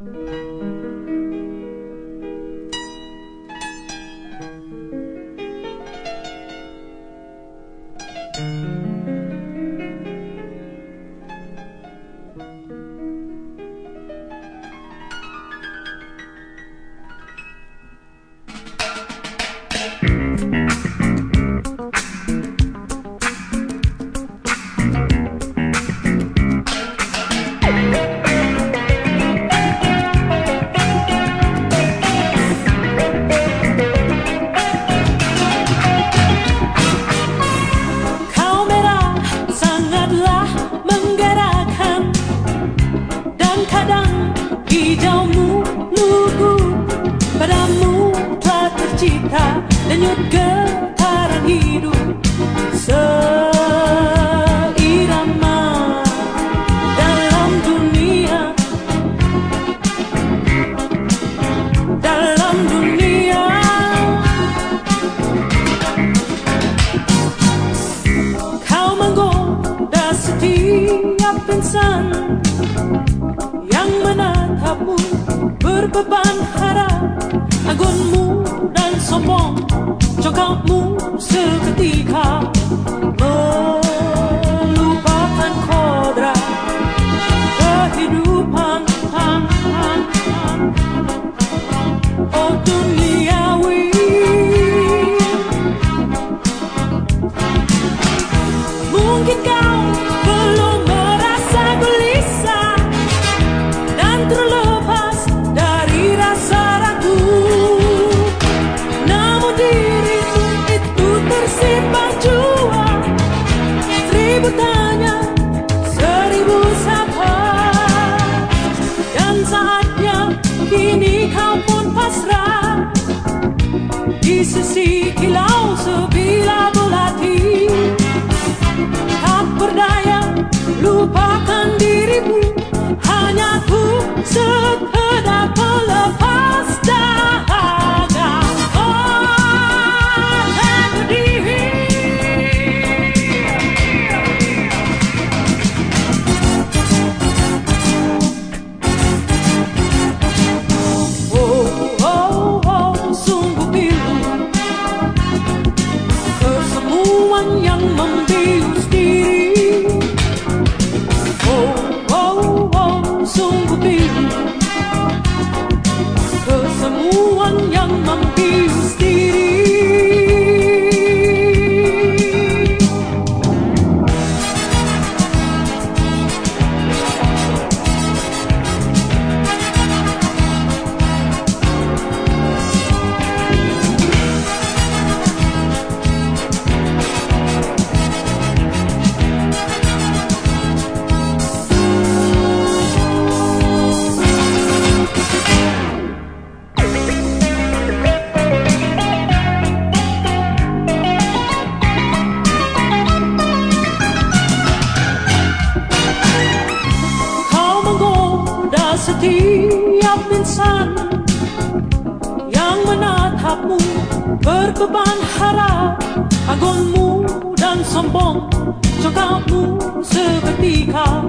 Música kamu berbeban harap Agunmu dan sombong cokapmu seketika Melupakan kodrat Kehidupan. Oh Si kilau sebila belati Tak berdaya lupa yang membius diri tahapmu Berbeban harap Agonmu dan sombong Congkakmu seketika.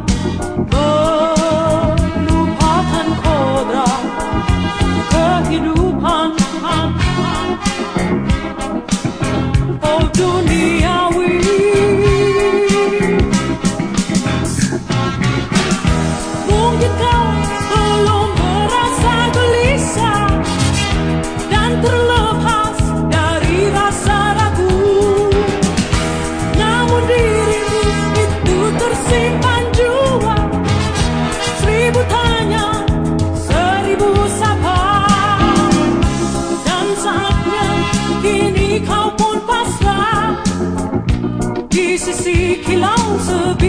Melupakan kodrat Kehidupan Oh dunia the